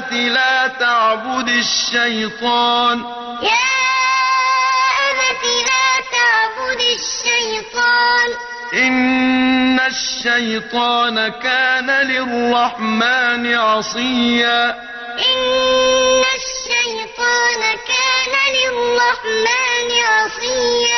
الصلاة لا تعبد الشيطان. يا أبت لا تعبد الشيطان. إن الشيطان كان للرحمن عصيا. إن الشيطان كان للرحمن عصيا.